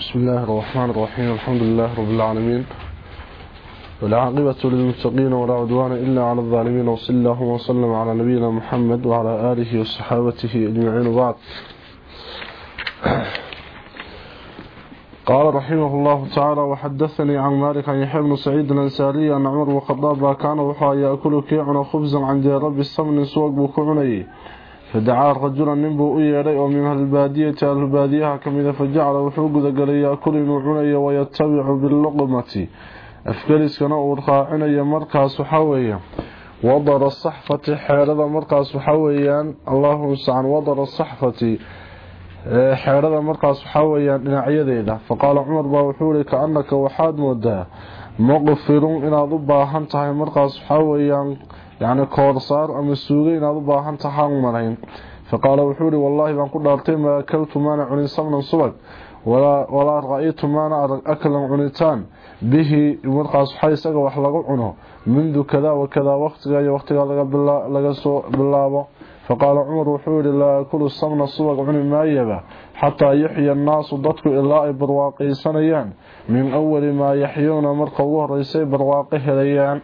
بسم الله الرحمن الرحيم. الحمد لله رب العالمين. والعاقبة للمتقين ولا عدوان إلا على الظالمين. وصلى الله وسلم على نبينا محمد وعلى آله وصحابته أجمعين. وبعد. قال رحمه الله تعالى وحدثني عن مالك عن يحيى بن سعيد الأنساري أن عمر وخطاب كان وحا يأكل كيعنا خبزا عند رب السمن سوق بكعنيه fadacaa rajulan nin buu u yeedhay oo min ahlbaadiyati ahlbaadiyaha ka mida fajacala wuxuu gudagalay yaakulu inuu cunayo wayatabicu biluqmati afgeliskana uu raacinayo markaas waxaa weeye wadara saxfati xeedhada markaas waxaa weeyaan allahu mustacaan wadara saxfati xeedhada markaas waxaa weeyaan dhinacyadeeda faqaala cumar baa wuxuu ihi ka anaka waxaad moodaa muqfirun inaad u baahan tahay markaas waxaa yani koorsaar ama suuga inaad u baahan tahaan malayn faqaala wuxuu i wallaahi baan ku dhaartay ma akaltu maana cunin samnan subag walaa ra'aytu maana arag aklan cunitaan bihi markaas waxaa isaga wax lagu cuno mundu kadaa wakadaa waqtiga iyo waqtigaa laga soo bilaabo faqaala cumar wuxuu yihi laa akulu samna subag cuni maayaba xataa yaxya annaasu dadku ilaa ay barwaaqaysanayaan min awali maa yaxyuuna marka ugu horeysay barwaaqo helayaan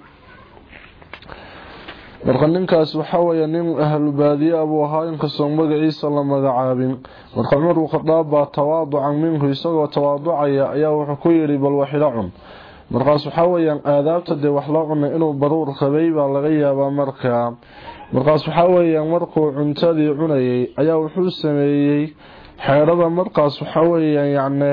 marka ninkaas waxaa weeye nin ahlu baadiye abuu ahaa inkastoo magaciisa la magacaabin. Marka cumar uu khadaab baa tawaaducan minhu isagoo tawaaducaya ayaa wuxuu ku yidhi bal waxila cun. Markaas waxaa weyaan aadaabta dee wax loo cunay inuu baruur qabay baa laga yaabaa markaa markaas waxaa weyaan markuu cuntadii cunayay ayaa wuxuu sameeyey xeerada markaas waxaa weyaan yacni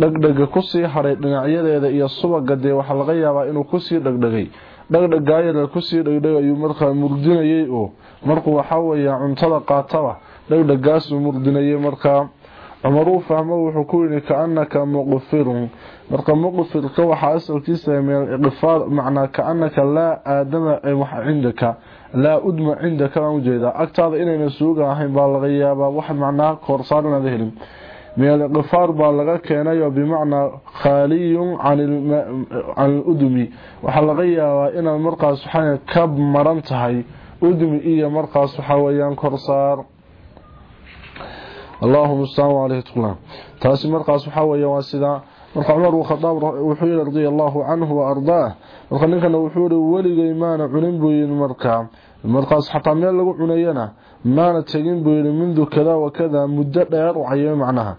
dhegdhega ku sii hadhay dhinacyadeeda iyo subaga dee waxaa laga yaabaa inuu ku sii dhegdhegay dhegdhegaayada ku sii dhegdheg ayuu markaa murdinayay oo markuu waxaa weyaan cuntada qaataba dhegdhegaasuu murdinayay markaa. Cumar uu fahmo wuxuu ku yidhi kaanaka muqfirun. Marka muqfirka waxaa asalkiisa min aliqfaar macnaa kaanaka laa aadama cindaka laa udma cindaka baan u jeedaa agtaada inayna suuga ahayn baa laga yaabaa wax macnaa koorsaar inaad helin min alqifaar baa laga keenay oo bimacnaa khaaliyun can aludumi waxaa laga yaabaa inaad markaas waxaa ka maran tahay udmi iyo markaas waxaa weyaan korsaar. Allahuma staanu aleyh tqlan taasi markaas waxaa weya waa sidaa marka cumar bn khadaab wuxuu yihi radia allaahu canhu wa ardaah marka ninkana wuxuu yihi weligay maana cunin buu yihi markaas xataa meel lagu cunayana maana tagin booyin mundu kada wa kada muddo dheer oo ayay macnaha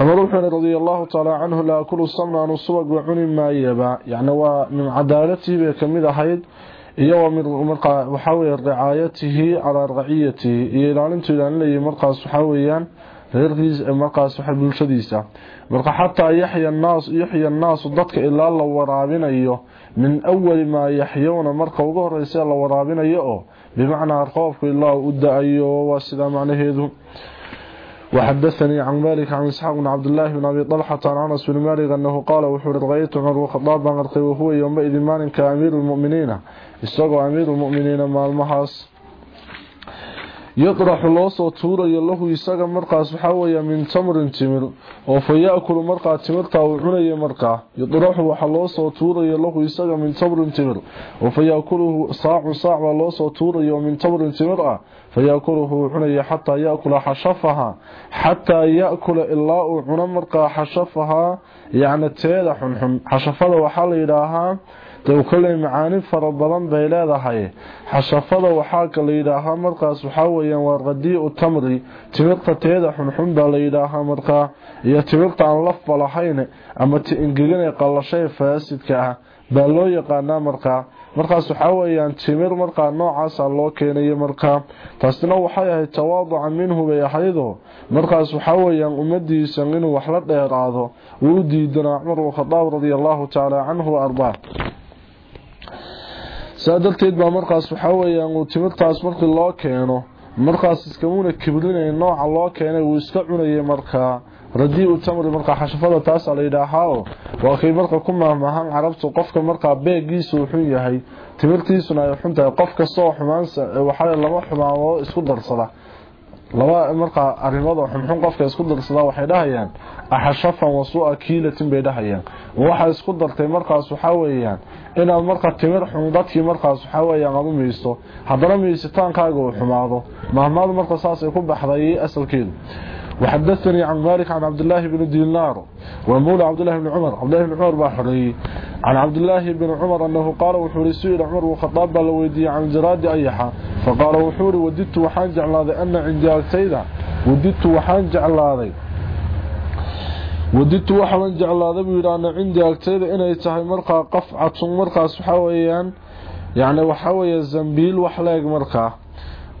Umar wuxuu yiri radiyallahu ta'ala anhu la kullu samna an subag wa cunin ma yaba yani waa min cadaalatihi bay kamid ahayd iyo marka waxa weeye ricaayatihi ala raciyatihi iyo ilaalintu ilaalinayay markaas waxa weeyaan reerkiis markaas waxa bulshadiisa marka xataa yaxya naas yaxya naas dadka ilaa la waraabinayo min awwal ma yaxyuna marka ugu horeysa la waraabinayo oo bimacnaa qoofku ilaa u daayo waa sida macnaheedu وحدثني عن مالك عن إسحاق بن عبد الله بن أبي طلحة عن أنس بن مالك أنه قال وحور رغيت عمر وخطاب غرقي وهو يومئذ مالك كأمير المؤمنين. استغى أمير المؤمنين مع المحاص يطرح الله صوتورا يالله يساق مرقى سحاوية من تمر تمر. وفيأكل مرقى تمرتا وعنى مرقى. يطرح وحالله صوتورا يالله يساق من تمر تمر. وفيأكله صاع صاع والله صوتورا من تمر تمر. فيأكله عنى حتى يأكل حشفها. حتى يأكل إلا عنى مرقى حشفها. يعني تيدا حنحن حشفها وحال إلىها dee kolley macaani fara badan bay leedahay. Xashafada waxaa ka la yidhaahaa markaas waxaa weyaan waa qadiicu tamri timirta teeda xunxun baa la yidhaahaa markaa iyo timirta aan lafba lahayn ama ingegana qallashay faasidka ah baa loo yaqaanaa markaa markaas waxaa weyaan timir markaa noocaasa loo keenayo markaa taasina waxay ahayd tawaaduca minhu bay ahaydoo markaas waxaa weyaan ummadiisa inuu wax la dheeraado wuu u diidanaa cumar bnkhadaab radia allahu tacaala canhu ardaa saa darteed baa markaas waxaa weyaan uu timirtaas markii loo keeno markaas iskamuuna kibrinay nooca loo keenay wuu iska cunayay markaa radii-u tamri markaa xashafada taasaa la yidhaahaa waa kay marka ku maahmaahaan carabtu qofka markaa beegiisu uu xun yahay timirtiisuna ay xun tahay qof kastaoo xumaansa waxaa lama xumaamo isku darsada laba markaa arimood oo xunxun qofka isku darsada waxay dhahayaan axashafan wasuu-a kiilatin bay dhahayaan. Waxaa isku dartay markaas waxaa weeyaan inaad marka timir xun dadkii markaas waxaa weyaan aad u miisto haddana miisitaankaaga uu xumaado. Mahmaadu marka saasay ku baxday asalkeedu وحدثني عن مالك عن عبد الله بن دينار ومولى عبد الله بن عمر. عبد الله بن عمر باحري. عن عبد الله بن عمر أنه قال وحوري سئل عمر وخطاب لويدي عن جراد أيحا فقال وحوري وددت وحان جعل أن عندي أكتيدا وددت وحان جعل هذا. وددت وحان جعل هذا بيران عندي أكتيدا إنه يتحي مرقى قفعة مرقى سحاويا يعني وحاويا الزنبيل وحلاق مرقى.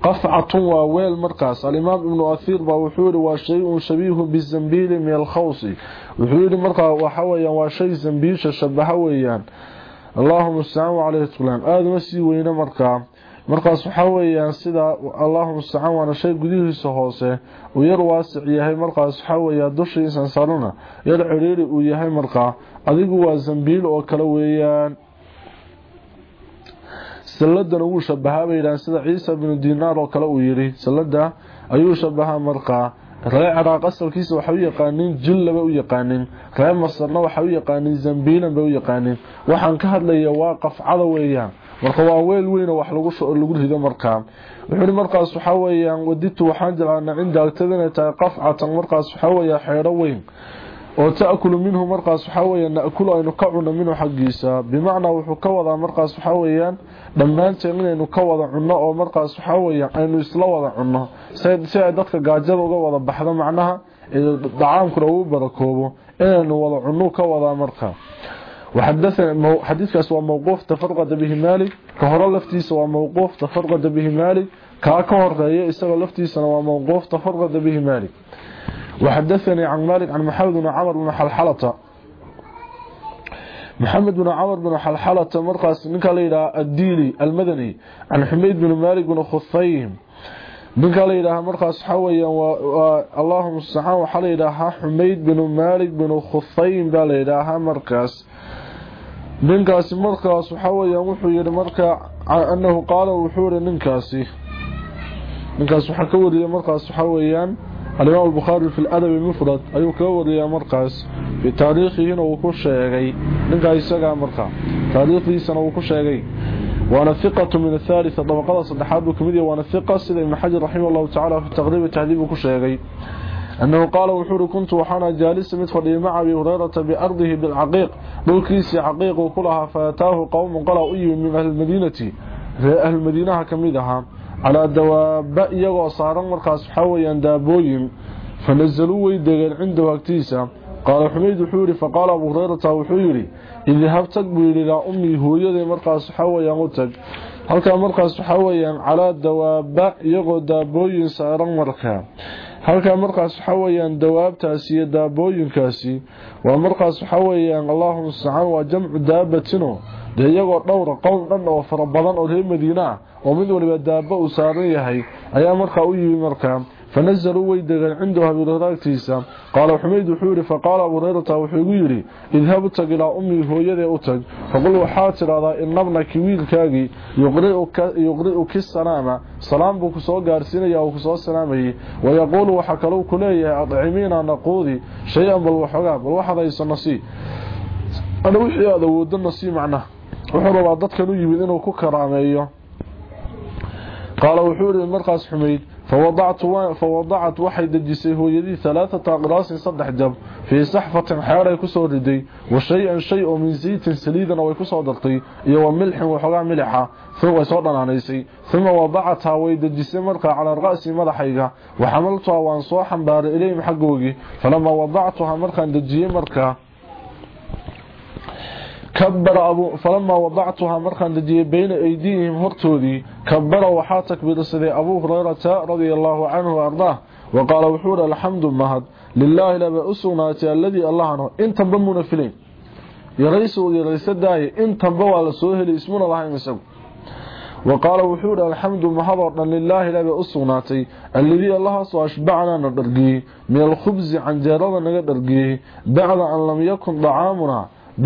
qafcatu waa weel markaas. Alimaam ibnu athiir baa wuxuu yihi waa shay-un shabiihu bizambiili min alkhawsi. Wuxuu yihi markaa waxaweyaan waa shay zambiisha shabaha weeyaan. Allaahuma stacaan wacaleyhi tuqlaan aadama sii weyne markaa. Markaas waxaa weeyaan sidaa allaahuma stacaan waana shay gudihiisa hoose. Uu yar waasic yahay markaas waxaa weeyaa dushiisan sarana yar ciriiri uu yahay markaa. Adigu waa zambiil oo kale weeyaan saladana wuu shabahaa bay yidhahaan sida ciisa binu dinaar oo kale uu yidhi. Salada ayuu shabahaa markaa reer ciraaq asalkiisa waxay u yaqaaniin jillaba u yaqaaniin. Reer masarna waxay u yaqaaniin zambiilan bay u yaqaaniin. Waxaan ka hadlaya waa qafcada weeyaan. Marka waa weel weyn wax lagu rido markaa wuxuu markaas waxa weeyaan waditu waxaan jeclaana cinda agtada inay tahay qafcatan. Markaas waxa weeyaa xeero weyn cunno minhu xaggiisa bimacnaa wuxuu ka wadaa markaas waxa weeyaan dhammaanteen inaynu ka wada cunno oo markaas waxa weeyaan aynu isla wada cunno si ay dadka gaajada uga wada baxdo macnaha dacaamkuna uu barakoobo inaynu wada cunno ka wadaa markaa وحدثنا حديث كاس موقوف تفرقد به مالك كهر لفتيس وموقوف تفرقد به مالك كاكهر رأيه إساق لفتيس وموقوف تفرقد به مالك وحدثني عن مالك عن محمد بن عمر بن حلحلة. محمد بن عمر بن حلحلة مرقس منك ليلة الديلي المدني. عن حميد بن مالك بن خفيهم منك ليلة مرقس حويا واللهم السحان وحليلة حميد بن مالك بن خفيهم باليلة مرقس yidhi marka annahu qaala wuxuu yidhi ninkaasi ninkaas waxaa ka wariyay markaas waxa weeyaan الإمام البخاري في الأدب المفرد أيو كوري يا مرقس في تاريخه نوكوش يا نقا يساقى مرقا تاريخه سنوكوش يا غي. وأنا ثقة من الثالثة ضم قدس الدحاب الكوميديا وأنا ثقة سيد ابن حجر رحمه الله تعالى في التغريب التهذيب وكوش يا غي. أنه قال وحور كنت وحانا جالس مدخل مع أبي هريرة بأرضه بالعقيق بوكيس عقيق وكلها فأتاه قوم قلوا أي من أهل المدينة؟ في أهل المدينة كميدها. calaa dawaaba iyagoo saaran markaas waxaa weyaan daabooyin fanazaluu way degeen cindahu agtiisa qaala xumayd wuxuu yidhi faqaala abu hurayrata wuxuu yidhi idhab tag buu yidhi ilaa ummii hooyaday markaas waxaa weyaan u tag halkaa markaas waxaa weyaan calaa dawaaba iyagoo daabooyin saaran markaa halkaa markaas waxaa weyaan dawaabtaasi iyo daabooyinkaasi waa markaas waxaa weyaan allaahuma stacaan waa jamcu daabatino dee iyagoo dhowra qown dhan oo fara badan oo reer madiina ah oo mid waliba daaba uu saaran yahay ayaa markaa u yimi markaa فنزلوا ويدغن عنده ابي هريره قال حميد وحوري فقال ابو هريره وحيغو يري اذهب تغ إلى امي هويده أو تغ فقل waxaa tiraada in nabnaki wiilkaagi yuqri'uka yuqri'uka salaama salaam buu ku soo gaarsiinaya oo ku soo salaamayay wayaqulu waxa kale uu kuleeyahay adcimiina naqudi shay'an bal waxoga bal waxa ay sanasi ana wixii aad awoodo nasi macna dadkan u yimid inuu ku karaameeyo قال وحوري مرقس حميد فوضعت. فوضعت waxay dajisay hooyadii ثلاثة اقراص صدح jab في صحفه ku soo riday وشيئا شيء من زيت way ku soo dartay iyo milix waxoga milixa soo way soo dhanaanaysay thumma wadactha way dajisay marka ala ra'si madaxayga waxamaltu waan soo xambaaray ilayhim xaqoogi falama wadactuha markaan dajiyay marka كبر أبو فلما وضعتها مرخا دجي بين أيديهم هرتودي كبر وحاتك برسل أبو هريرة رضي الله عنه وأرضاه. وقال وحور الحمد مهد لله لما أسوناتي الذي الله عنه. انت بمنا فيلين يريس يريس الداي انت بوا لسوهل اسمنا الله يمسو وقال وحور الحمد مهضرنا لله لما أسوناتي الذي الله سو أشبعنا ندرقيه من الخبز عن جارنا ندرقيه بعد أن لم يكن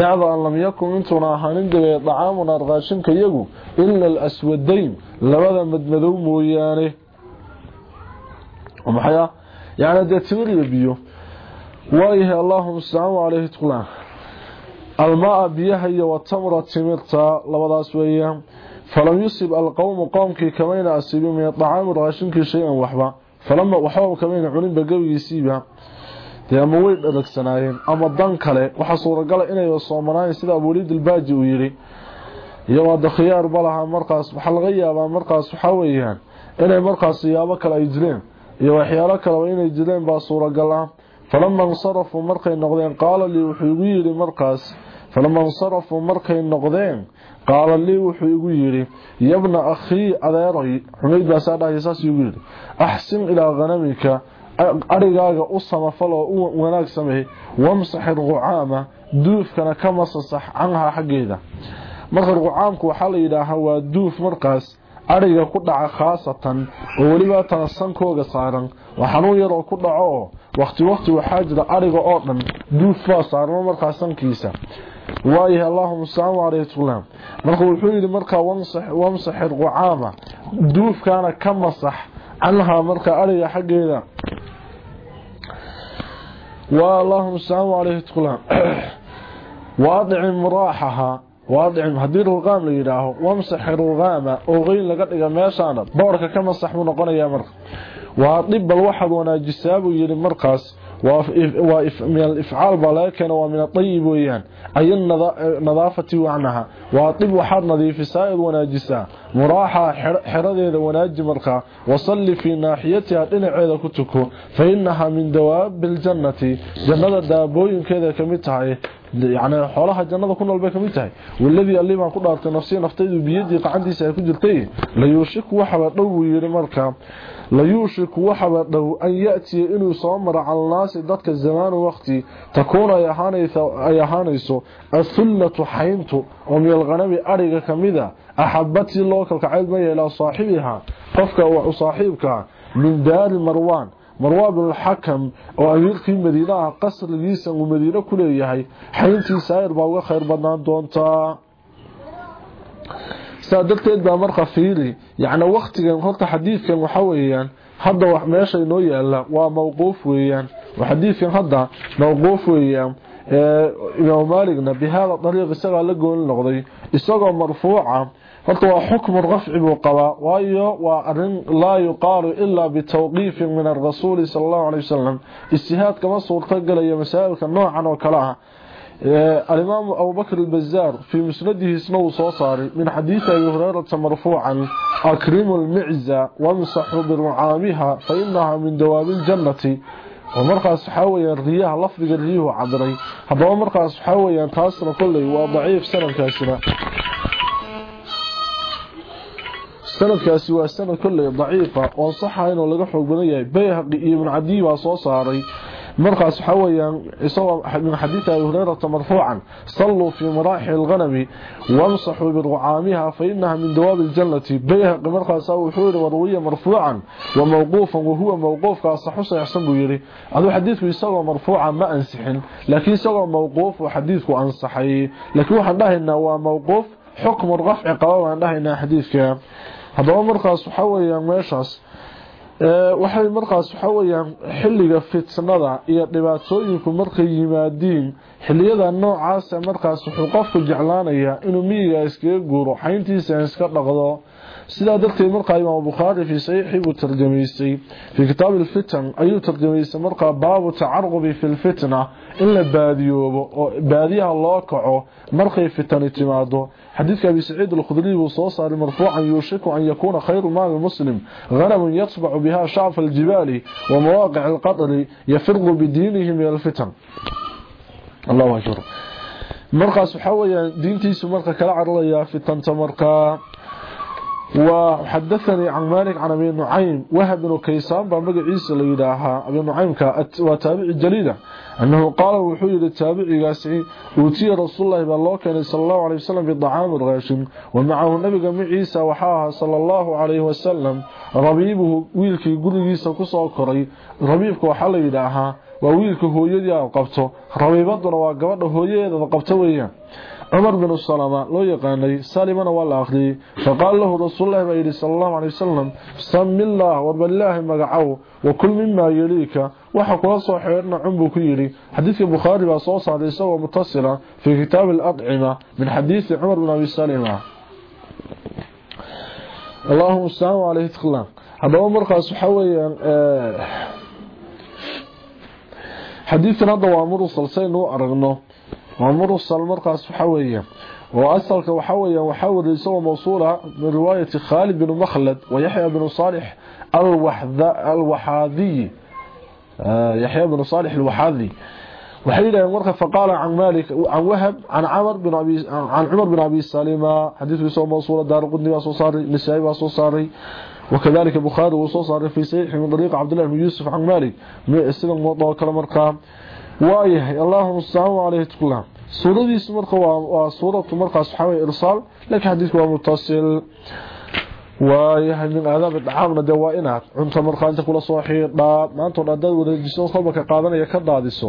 أن لم يكن انتنا هانين دبي طعامنا رغاشنك يغو إلا الأسودين. لبدا مدمدو مويانه ومحيا يعني دي تمري بيو وايه اللهم استعانوا عليه تقلان. الماء بيهي والتمرة تمرتا. لبداس وياه فلم يصب القوم قومك كمين أسيبوا من الطعام رغاشنك شيئا وحبا. falama waxba kamayna cunin bagawigiisiiba ama way dharagsanaayeen ama dan kale waxaa suuragala inay soomanaayeen sida abuulid albaaji uu yidhi. Iyagoo da khiyaar lahaa markaas waxaa laga yaabaa markaas waxaa weeyaan inay markaas siyaabo kale ay jireen. Iyo waxyaalo kaleba inay jireen baa suuragal ah. Falama insarafuu markay noqdeen qaala lii wuxuu igu yidhi markaas. Falama insarafuu markay noqdeen qaala lii wuxuu igu yidhi yabna akhii adeeray. Xumayd baasaa dhahay saas igu yidhi. Axsin ilaa hanamika arigaaga u samafal oo u wanaag wamsax irqucaama duufkana ka masasax canhaa xaggeeda. Marka irqucaamku waxaa la yidhaahaa waa duuf markaas ariga ku dhaca khaasatan oo weliba tana sankooga saaran. Waa xanuun yar ku dhaco oo waqti waqti waxaa jira ariga oo dhan duuf baa saarno markaa sankiisa. Waayahay allahuma salaam aleytulaam marka wuxuu yidhi markaa wamsax irqucaama duufkaana ka masax canhaa markaa ariga xaggeeda اللهم السلام عليكم واضع مراحها واضع هدي الرغام ليراه وامسح الرغام أو غين لغا دغا ميشان بورka kama sax mu noqonaya marka waa dib bal ومن الإفعال ولكن ومن الطيب ويان. أي النظافة وعنها. وطب حر نظيف سائد وناجسا مراحة حرده إذا وناجي مركا وصل في ناحيتها إن عيدة كتكو. فإنها من دواب الجنة. جنة دابوين كذا كمتها يعني حولها جنة كنا البيك كمتها والذي قال لي ما قلت نفسي نفتيد بيدي قعندي سيكون جلتين ليوشك وحبا طويل مركا calnaasi dadka zamaan waqti takuuna ay ahaanayso ay ahaanayso athulatu hayntu oo min alghanami ariga kamida ahabati loo kalkacayl ma yeelaa saaxibiha qofka uu saaxiibka min daari marwan marwaan bin xakam oo amiirkii madiinaha qasrigiisa uu madiino ku leeyahay xayntii saayir baa uga khayr badnaan doontaa saa darteed baa marka fiili yacni waktigan horta xadiidkan waxa weeyaan hadda wax meesha inoo yaalla waa mawquuf weeyaan. Xadiidkan hadda mawquuf weeyaan. Imaam maaligna bihaada dariiq isagaa la gooni noqday isagoo marfuuca. Horta waa xukmu rafci buu qabaa waayo waa arrin laa yuqaalu ilaa bitawqiifin min arasuuli sal allahu alay wasalam ijtihaad kama suurtagelaya masaa'ilka noocan oo kale ah آه، الإمام أبو بكر البزار في مسنده سنو صوصاري من حديث أبي هريرة مرفوعا أكرم المعزة وانصح برعامها فإنها من دواب الجنة. ومرقى السحاوية الرياه لفظ قريه وعبري هذا ومرقى السحاوية تأسر كله وضعيف سنة كاسرة. سنة كاسرة سنة كله ضعيفة. وانصحها إنه لقحه بنية بيهق إيمن عدي وصوصاري. Min xadiidi abi hureyrata marfuucan salluu fii maraaxi alghanami wamsaxuu birucaamiha fa inaha min dawaabi ljannati bayhaqi markaasa wuxuu yihi warwiya marfuucan wa mawquufan wahuwa mawquufka asaxu saxsan buu yihi aduu xadiidku isagoo marfuuca ma ansixin laakiin isagoo mawquuf uu xadiidku ansaxay laakiin waxaan dhahaynaa waa mawquuf xukmu rafci qaba baan dhahaynaa xadiidka haddaba markaas waxaa weyaan meeshaas waxay markaas waxaa weyaan xilliga fitnada iyo dhibaatooyinku markay yimaadiin xiliyada noocaasa markaas wuxuu qofku jeclaanayaa inuu miyiga iskaga guuro xayntiisa iska dhaqdo. Sidaa darteed markaa imaam bukhaari fii saxiixii buu tarjamaystay. Fii kitaabi alfitan ayuu tarjamaystay markaa baabu tacarubi fi lfitna in la baadiyoobo oo baadiyaha loo kaco markay fitani timaado حديث أبي سعيد الخضري وصوصة المرفوع أن يشك أن يكون خير ما المسلم. غنم يصبع بها شعف الجبال ومواقع القطر يفرض بدينه من الفتن. الله أجر مرقى سحوية دينتي سمرقى كالعرلية فتن تمرقى. وحدثني عن مالك عن أبي نعيم وهب بن كيسان بمقع عيسى ليداها أبي نعيم وتابع الجليلة أنه قال وحوي للتابع قاسعي أوتي رسول الله بالله كان صلى الله عليه وسلم بالضعام الغاشم ومعه النبي قمع عيسى وحاها صلى الله عليه وسلم. ربيبه ويلكي قرقيسى كسو كري ربيبك وحال يداها وويلك هو يدي قبطه ربيبتنا وقبضه هو يدي قبطه وياه. Cumar bin salama loo yaqaanay salimana waa la akhriyey faqaala lahu rasuululahi baa yidhi sala allahu alay wasalam samillaah warbalilaahi magacow wa kul mimaa yeliika waxa kula soo xeedhna cun buu ku yidhi xadiidka bukhaari baa soo saaray isagoo mutasila fii kitaabi alacima min xadiidi cumar bin abi salima allahuma salaamu caleyhi tqlan haddaba ومرسل مركز حوية. وأسألك وحوية وحوذ يسوى موصولة من رواية خالد بن مخلد ويحيى بن صالح الوحاذي. آه، يحيى بن صالح الوحاذي. وحيدا يمرك فقال عن مالك عن وهب عن عمر بن ابي عن عمر بن أبي سليمه حديث يسوع موصول دار قدني وصاري لسعي وصاري وكذلك البخاري وصاري في صحيح من طريق عبد الله بن يوسف عن مالك. من السنة الموضوع كلام ارقام وآية اللهم صل على تكلم suuradiisu marka waa suuratu markaas waxa way irsaal laakiin xadiisku waa muttasil waayahay min aadaab dhacaamna de waa inaad cunto markaa inta kula soo xiidhaa maanta dad wareejiso kolba ka qaadanaya ka daadiso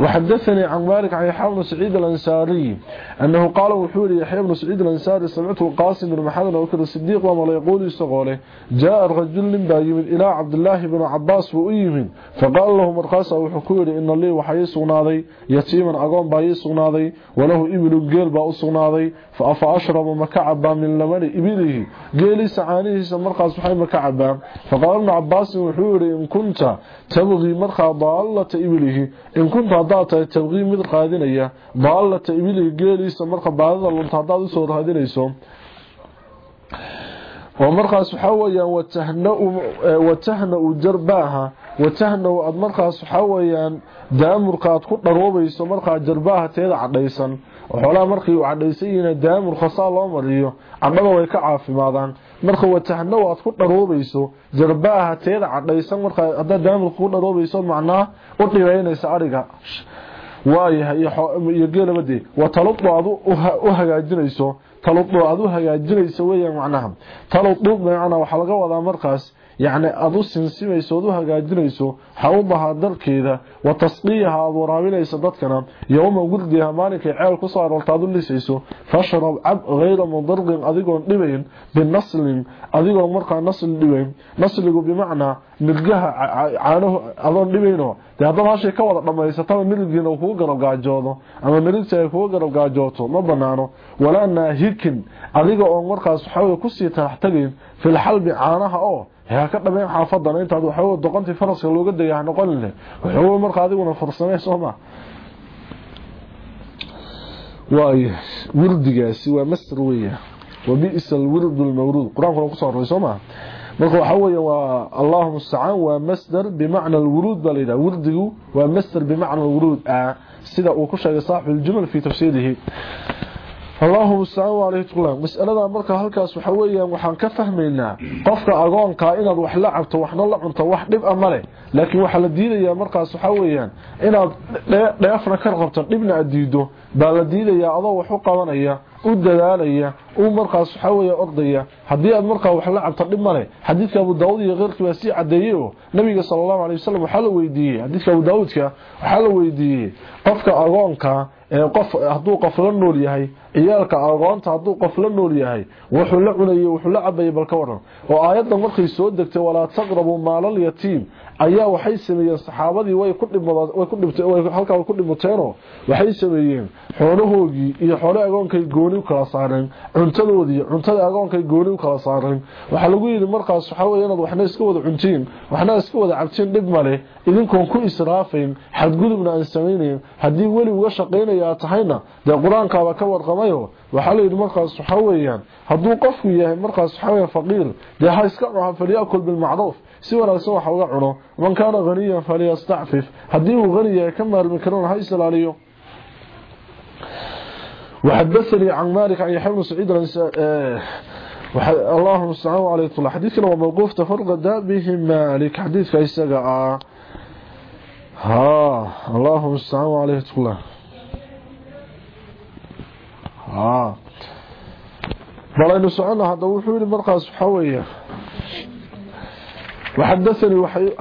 وحدثني عن مالك عن يحيى بن سعيد الأنساري أنه قال وحوري يحيى بن سعيد الأنساري سمعته القاسم بن محمد وكر الصديق وما يقول يستغوله جاء الرجل بايمن إلى عبد الله بن عباس وأيمن فقال له مرقاسة وحكوري إن الله وحي سغناضي يتيما أقوم بأي سغناضي وله إبل قيل باء سغناضي فأفأشرب مكعبا من لمن إبله. قيلي سعانيه سمرقاس وحي مكعبا فقال ابن عباس وحوري إن كنت تبغي مرقى ضالة إبله. إن كنت hadaad tahay tabqii mid qaadinaya daalata ibiliga geeliisa marka baadida lunta hadaad u soo raadinayso oo markaas waxaa weyaan watahna-u jarbaaha watahna-u aad markaas waxaa weyaan daamurka aad ku dharoobayso markaa jarbaaha teeda cadhaysan oo xoolaha u cadhaysan yihiin daamurka saa loo mariyo cadhada way ka caafimaadaan marka watahna aad ku dharoobayso jarbaaha teeda cadhaysan markaa hadaad daamurka ku dharoobayso macnaa u dhibaynaysa ariga. Waayahay iyo geelabadee wa taludu aad u hagaajinayso. Taludu aad u hagaajinayso weeyaan macnaha. Taludu macnaa waxaa laga wadaa markaas yacni aada u sinsimayso oad u hagaajinayso xawdaha darkeeda wa tasqiyaha aada waraabinayso dadkana yowma gurdiha maalinkay ceel ku soo aroorta aad u lisayso fashrab cab hayra mudarqin adigoon dhibayn binaslin adigoon markaa nasli dhibayn. Nasligu bimacnaa nirgaha caanahu adoon dhibayno dee haddaba hashay ka wada dhammaysataba nirigiina uu kugu garab gaajoodo ama nirigta ay kugu garab gaajooto ma banaano walaa naahikin adiga oon markaas waxawey ku sii talax tagayn filxalbi caanaha oo yaa ka dhameen xaafadana intaad waxaw doqontii faraska looga daya noqon leh waxaw marka adiguna farsamee sooma waay wirdigaasi waa masdar weya wa bi'sa alwirdu almawruud qur-aankuna kusoo array sooma marka waxa weeye waa allahu mustacaan waa masdar bimacna alwuruud baa layidhaha wirdigu waa masdar bimacna alwuruud ah sida uu ku sheegay saaxibu aljumal fi tafsiirihi اللهم استعان عليه تقول مسألة cunto wax dhib amale laakiin waxa la diidayaa markaas waxa weeyaan inaad dheefna ka qabto dhibna aad diido baa la diidayaa adoo wax u qabanaya u dadaalaya uu markaas waxa weeye ordaya hadii aad markaa wax la cabto dhib male xadiidka Abu Daawud iyo qeyrkii baa si cadeeyay oo nabiga sallallahu alayhi wasallam waxa la weydiiyay xadiidka Abu Daawudka waxa la weydiiyay qofka agoonka ee qof haduu qof la nool yahay ciyaalka agoonta haduu qof la nool yahay wuxuu la cunayay wuxuu la cabayay balka waran oo aayadda markay soo degtay walaa taqrabu maalal yatiim ayaa waxay sameeyeen saxaabadii way ku ku dhibtay way ku dhimateeno waxay sameeyeen xoolahoogii iyo xoolo agoonkay gooni u kala saareen cuntadoodii cuntada agoonkay gooni u kala saareen waxa lagu yiri markaas waxa weeye inaad waxna iska wada cuntiin waxna iska wada cabtiin dhib male idinkoon ku israafayn xadgudubna aan samaynayn haddii weli uga shaqaynaya tahayna dee qur'aankaaba ka warqamayo. Waxaa la yidhi markaas waxa weeyaan hadduu qofku yahay markaas waxa weya faqiir dee ha iska cuno falyakul bilmacruuf cuno man kaana haniyan falyastacfif haddii uu hani yahay ka maarmi karona ha islaaliyo وحدثني عن مالك عن يحيى سعيد اللهم استعان عليه طول حديث كان موقوف تفرق به مالك. حديث كيسغا ها اللهم استعان عليه طول ها بلين سعنا هذا وحول مرقس حوية. وحدثني وحي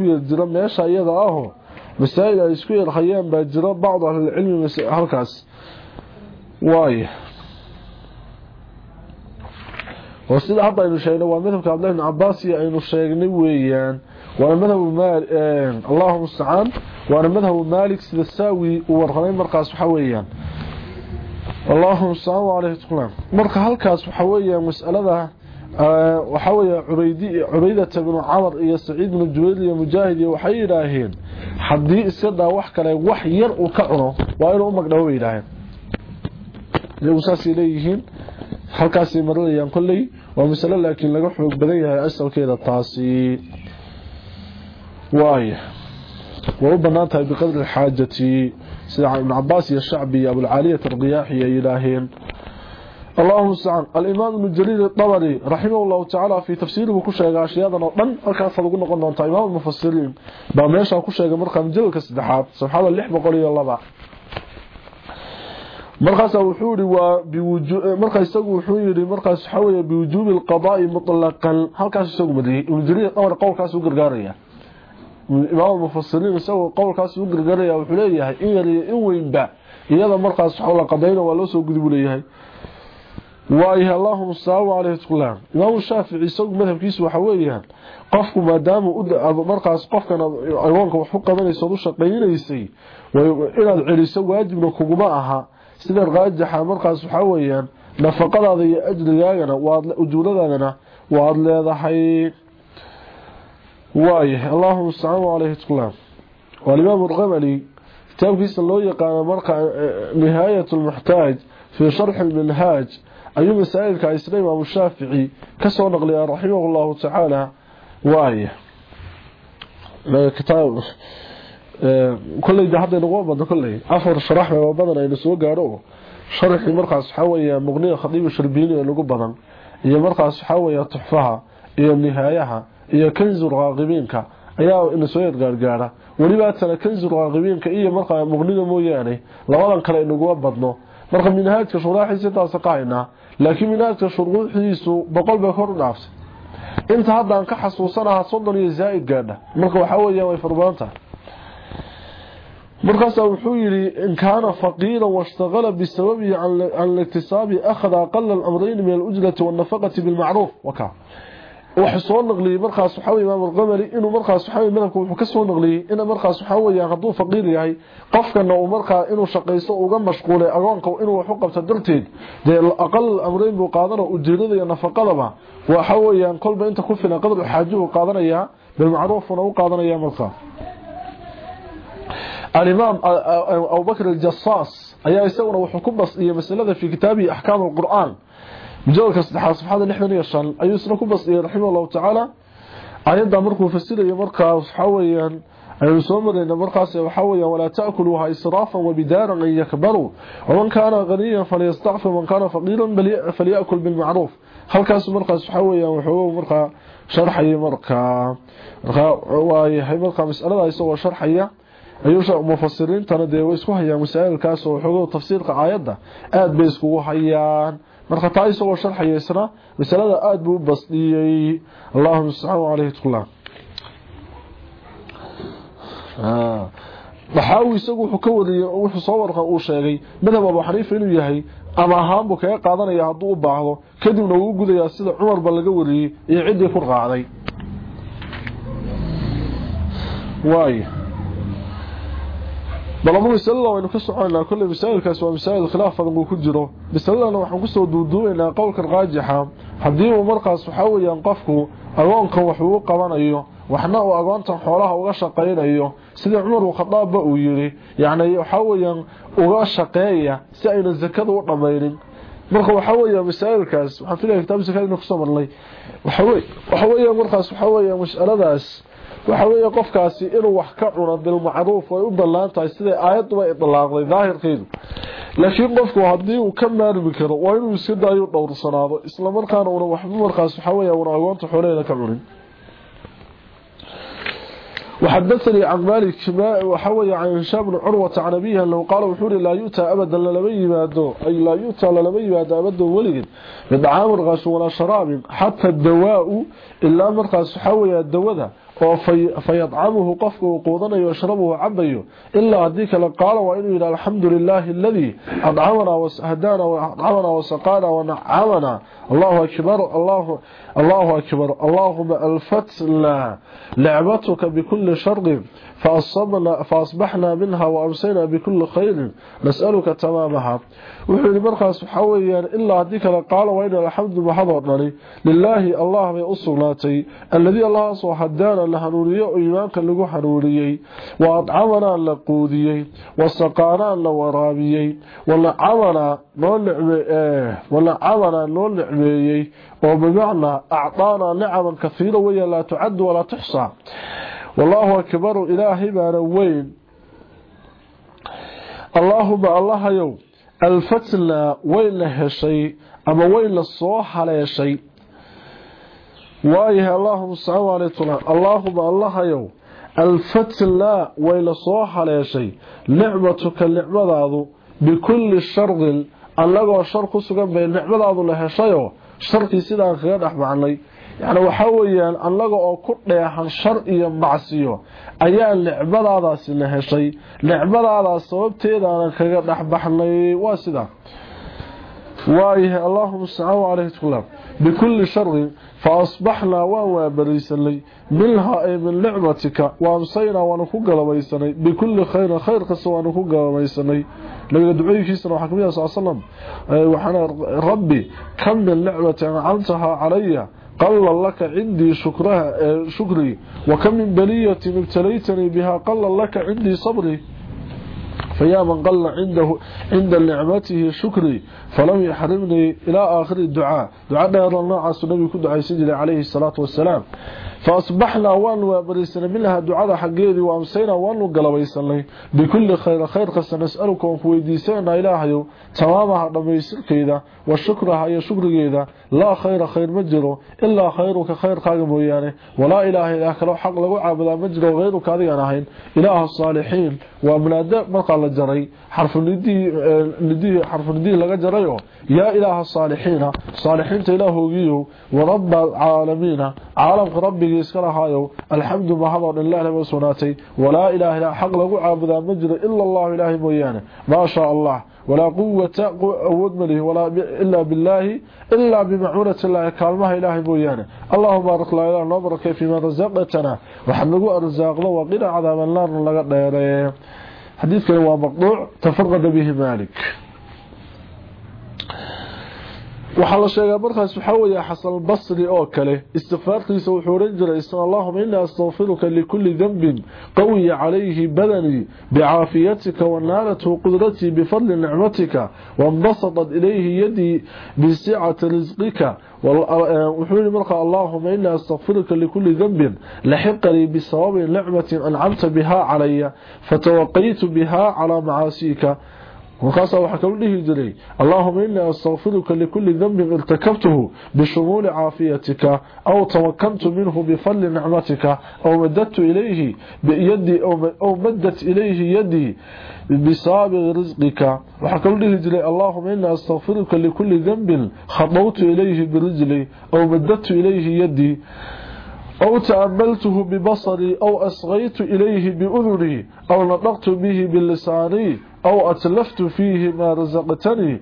yeedira meesha iyada ah masaa'il ay isku yarhayaan baa jira bacd ahli cilmi halkaas waay oo sida hadda aynu sheegnay waa madhabka Abdullah ibn Abbas iyo aynu sheegnay weeyaan waa madhab maal Allahu musta'an waa madhab Malik sida saawi uu warqamay markaas waxa weeyaan Allahu musta'an wa alayhi tuqlan marka halkaas waxa weeyaan mas'alada waxa weeye cubaydi cubaydata ibn camar iyo saciid ibn jubayl iyo mujaahid iyo waxay yidhaaheen haddii iska daa wax kale wax yar uu ka cuno waa inuu u magdhawo bay yidhaaheen iyagu saasay leeyihiin halkaasay marinayaan kolley waa masalo laakiin laga xoog badan yahay asalkeeda taasi. Waaya way u bannaan tahay biqadri xaajati sida ibn cabaas iyo shacbi iyo abulcaaliyat alqiyaaxi ay yidhaaheen اللهم استعان الإمام ابن جرير الطبري رحمه الله تعالى في تفسيره كشيغا أشياءنا ودن halkaas lagu noqon doonta imaam mufassiriin ba meesha ku sheegay markaa majalka saddexaad safxada 602 markaas wuxuu yiri waa biwujub markaas isagu wuxuu yiri markaas waxa weeye biwujub alqada'i mutlaqan halkaas isagu madiyay ibn jariir awr qowlkaas uu gargaaraya imaam mufassiriin isagu qowlkaas uu gargaaraya wuxuu leeyahay in yar in weynba iyada markaas waxa la qadayna waa loo soo gudub leeyahay Waayahay allahuma salaamu calayhi tqulaan imaamu shaafici isagu madhabkiisu waxa weeyaan qofku maadaama markaas qofkan agoonka wax u qabanayso u shaqaynaysay inaad celiso waajibna kuguma aha sida raajaxa markaas waxa weeyaan nafaqadaada iyo ajrigaagana waad ujuuradaadana waad leedahay waayahay allahuma salaamu calayhi tqulaan waalimaam alqamali kitaabkiisa loo yaqaano marka nihaayat lmuxtaaj fii sharxi lminhaaj ka soo naqliyaa raximah llahu tacaala waaya kitaab kolley de hadda nagu badno kolley afar sharax oo badan aynu soo gaadho sharxii markaas waxaa weeya muqniga khadiib sharbini ee lagu badan iyo markaas waxaa weeya tuxfaha iyo nihaayaha iyo kanzu raaqibiinka ayaa ina soo yargaargaara weliba tana kanzu raaqibiinka iyo markaa muqniga mooyaane labadan kale inaguma badno marka minhaajka shuraaxiisa intaas ka haynaa laakiin minhaajka shuruuxiisu boqol bay kor u dhaaftay inta haddaan ka xasuusanaha soddon iyo zaa'id gaadha marka waxaa weeyaan way farbaan tahay markaasaa wuxuu yidhi in kaana faqiira washtaqala bisababihi can liktisaabi akhada aqala alamrayni min alujrati wannafaqati bilmacruuf wakaa وحصول نقلي مرخا صحابي امام القمري انه مرخا صحابي مدنك و خصو نقلي انه مرخا صحابي قدو فقير يحي قف كانه مرخا انه شقيسه أو مشغوله اغونك انه وحو قبت درتيد دي الاقل امرين بو قادره أو جيرده يا نفقده با وحا ويان كلبه انت كفنا قدر حاجة قادنيا بالمعروف انه قادنيا مرخا الامام ابو بكر الجصاص ايا يسونه وحو كبس هي مساله في كتابي احكام القران مجالك استحاء سبحانه نحن يشان أي يسنا كبس رحمه الله تعالى. أيضا مركو فسيلة مركا حويا أي سومر إن مركاس وحويا ولا تأكلوها إسرافا وبدارا يكبروا. ومن كان غنيا فليستعف ومن كان فقيرا فليأكل بالمعروف. هل كاس مركاس حويا وحويا مركا شرحي مركا. وهي مركا مسألة يسوى شرحي ayuu mufasiriintana dee way isku hayaan masaa'ilkaas oo xogo tafsiirka aayadda aad bay iskugu hayaan marka taa isagoo sharxaya isna masalada aad buu u basdiyey. Allahuma mustacaan caleyhi tqullah daxaawi isagu wuxuu ka wariyey wuxuu soo warqa uu sheegay madhab abu xaniifa inuu yahay ama ahaan buu kaga qaadanaya hadduu u baahdo kadibna wuu u gudayaa sida cumarba laga wariyey iyo ciddii ku raacday. Waayo balama masalada waynu ka soconaa kolley masaa'ilkaas waa masaa'il khilaaf badan uu ku jiro masaladana waxaan kusoo duuduubaynaa qowlkan raajixa haddii uu markaas waxaa weeyaan qofku agoonkan wax uu qabanayo waxna uu agoontan xoolaha uga shaqaynayo sida cumar uu khadaabba uu yidhi yacni waxaa weeyaan uga shaqeeya si ayna zakada u dhammaynin marka waxaa weeya masaa'ilkaas waxaan filaya kitaab zakada inu kusoo marnay waxa weeya markaas waxaa weeya mas'aladaas waxa weeye qofkaasi inuu wax ka cuno bilmacruuf way u ballaan tahay siday aayaduba idlaaqday daahirkeedu laakiin qofku haddii uu ka maarmi karo waa inuu iska daayo dhowrsanaado islamarkaana una waxba markaas waxa weeya una agoonta xoolaheeda ka cunin وحدثني عن مالك وحوي عن هشام بن عروة عن أبيه أنه قال وحوري لا يؤتى أبدا للمي يبادو أي لا يؤتى للمي يبادو أبدا ولد بدعام الغاش ولا شراب حتى الدواء إلا مرقص حوي الدواء فيطعمه قفك وقوضنا ويشربه عبيه. إلا هديك لقال وإنه إلى الحمد لله الذي أطعمنا وهدانا وأطعمنا وسقانا ونعمنا. الله أكبر الله الله أكبر. اللهم ألفتنا لعبتك بكل شر فأصبنا فأصبحنا منها وأمسينا بكل خير. نسألك تمامها. وحين مرخص حويا إلا هديك قال وإن الحمد محضرني لله الله من أصلاتي الذي الله أصوى حدانا لهنوريه إيمانك لغو حنوريي وأطعمنا لقوديي وسقانا لورابيي ولعمنا ولعمنا لولعبيي وبمعنى أعطانا نعما كثيرة وهي لا تعد ولا تحصى. والله أكبر إلهي بان وين اللهم الله يوم الفتلة وين له شيء أما وين الصوح على شيء. وإيه اللهم السلام عليكم اللهم الله يوم الفتلة وين الصوح على شيء. نعمتك النعمة بكل شرغل annagoo shar ku sugan bay nicmadaadu la heshayo sharkii sidaan kaga dhex macnay yacni waxaa weeyaan annaga oo ku dheexan shar iyo macsiyo ayaa nicmadaadaasi la heshay nicmadaadaas sababteedaanan kaga dhexbaxnay waa sidaa waayahay allahuma stacaan caleyhi tkulam bikulli sharin fa asbaxnaa waan waabariisanay minhaa ay min nicmatika waamsaynaa waanu ku galabaysanay bikulli khayrin khayr kasta waanu ku galabaysanay nabiga ducooyinkiisana waxaa kamid ah sal slam waxaana rabbi kam min nicmati ancamtahaa calaya قل لك عندي شكرها شكري. وكم من بنية ابتليتني بها قل لك عندي صبري. فيا من قل عنده عند نعمته شكري فلم يحرمني إلى آخر الدعاء. دعاء دير الله عز النبي كد عيسى عليه الصلاة والسلام. فأصبحنا وان وبريسنا منها دعاء حقيدي وأمسينا وان قلبيسنا بكل خير خير قصة نسألكم ويديسينا إلهي. تمامها دميسر كيدا والشكرها هي شكر كيدا. لا خير خير مجره إلا خيرك خير قاقم ويانه ولا إله إلا كلو حق لغو عابدا مجره غيرك هذه أنهين إله الصالحين ومنادى لجري حرف ندي ندي حرف ندي لغا جريو يا إله الصالحين صالحين إلهوغيو ورب العالمين عالم ربي إسكالهايو الحمد محضر لله لما سناتي ولا إله إلا حق لغو عابدا مجره إلا الله إله مويانه ما شاء الله ولا قوة أود مله ولا إلا بالله إلا بمعونة الله كالمها إله مويانه اللهم بارك الله إله نبرك فيما رزقتنا وحنقوا أرزاقنا وقنا عذاب النار لغا ديريه حديث كان هو مقطوع تفرد به مالك waxaa la sheegaa markaas waxaa weeye xasan albasri oo kale istikfaartiisa wuxuu ohan jiray isna allahuma inii astaqfiruka likulli dembin qawiya calayhi badanii bicaafiyatika wanaalathu qudratii bifadli nicmatika wainbasatat ilayhi yadii bisicati risqika wuxuu yihi markaa allahuma inii astaqfiruka likulli dembin laxiqanii bisababi nicmatin ancamta bihaa calaya fatawaqaytu bihaa calaa macaasiika وقاصا وحكم له جري اللهم إني أستغفرك لكل ذنب ارتكبته بشمول عافيتك أو توكمت منه بفضل نعمتك أو مددت إليه بيدي أو مدت إليه يدي بسابق رزقك. وحكم له جري اللهم إني أستغفرك لكل ذنب خطوت إليه برجلي أو مددت إليه يدي أو تأملته ببصري أو أصغيت إليه بأذني أو نطقت به بلساني أو أتلفت فيه ما رزقتني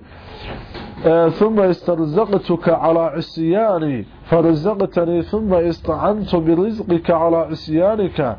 آه ثم استرزقتك على عصياني فرزقتني ثم استعنت برزقك على عصيانك.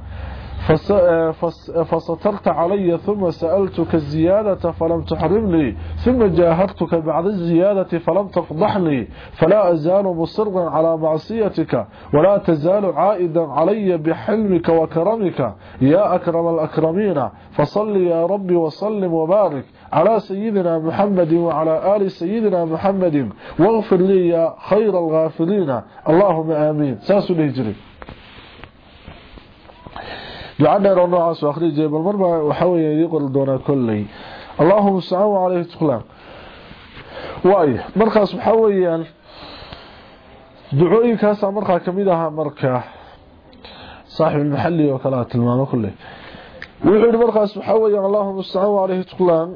فس... فس... فسترت علي ثم سألتك الزيادة فلم تحرمني ثم جاهدتك بعد الزيادة فلم تفضحني فلا أزال مصرا على معصيتك ولا تزال عائدا علي بحلمك وكرمك. يا أكرم الأكرمين فصل يا ربي وسلم وبارك على سيدنا محمد وعلى آل سيدنا محمد واغفر لي يا خير الغافلين. اللهم آمين. ساس دعنا رونا عاصو أخرج جيب المربع وحاول يقول دونا كلي اللهم سعوا عليه تخلان واي مركا سبحاويا دعوئي كاسا مركا كميدها مركا صاحب المحلي وكالات المانو كلي ويحيد مركا سبحاويا اللهم سعوا عليه تخلان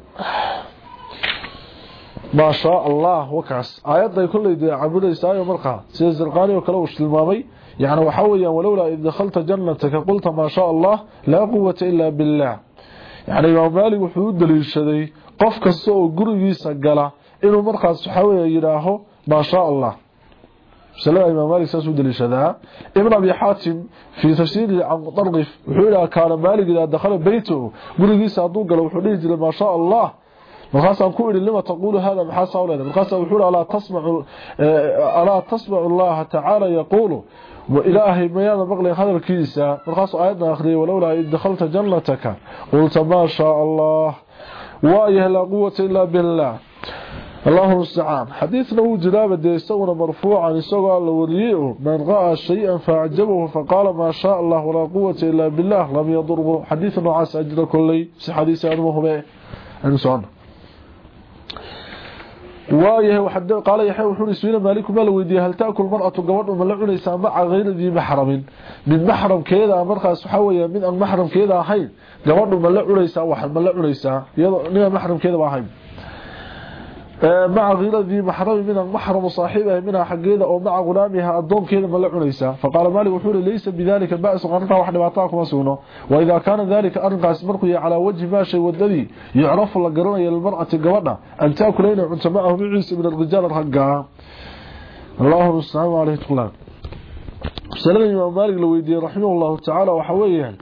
ما شاء الله وكاس آيات دي كلي دي عبد الإسائي ومركا سيزرقاني وكلاوش للمامي يعني وحويا ولولا إذ دخلت جنتك قلت ما شاء الله لا قوة إلا بالله. يعني إمام مالك وحدود دليل قف كسو قرقيسا قلا إنه مرقص وحويا يراهو ما شاء الله. مسألة إمام مالك ساسو دليشدها ابن أبي حاتم في تفسير عن مطرف وحيلا كان مالك إذا دخل بيته قل لي سادوق لو حليج ما الله مرخاصا كويل لما تقول هذا محاسا ولا مرخاصا وحول ألا تسمع ألا تسمع الله تعالى يقول وإلهي ما يانا بغلي هذا الكيسة مرخاصا آياتنا أخري ولولا إذ دخلت جنتك. قلت ما شاء الله. وإيه لا قوة إلا بالله. الله المستعان. حديثنا هو جلابة دي استغنى مرفوعا استغنى لوليه من رأى شيئا فأعجبه فقال ما شاء الله ولا قوة إلا بالله. لم يضره. حديثنا عاس أجل كلي. سي حديث أنمه به أنسان waayahay waxa qaala yaxay wuxuu iswiina maaliku ma la weydiiyay hal taakul mar'atu gabadhu ma la cunaysaa maca ghayradii maxramin mid maxramkeeda markaas waxa weeye mid aan maxramkeeda ahayn gabadhu ma la cunaysaa wax ma la cunaysaa iyadoo nin maxramkeeda ba ahayn مع غير ذي محرم من محرم صاحبها منها حقيدة أو مع غلامها الضوم كذا ملع عنيسا فقال مالك وحول ليس بذلك بأس قرنها وحد باتاكم أسونه وإذا كان ذلك أرنقى اسمرقيا على وجه ما شيء والذي يعرف لقرنا المرأة قوانا أن تأكلين عنت معه بعيس من الرجال الرقاء الله عليه تقلان سلام الإمام مالك لو رحمه الله تعالى وحويا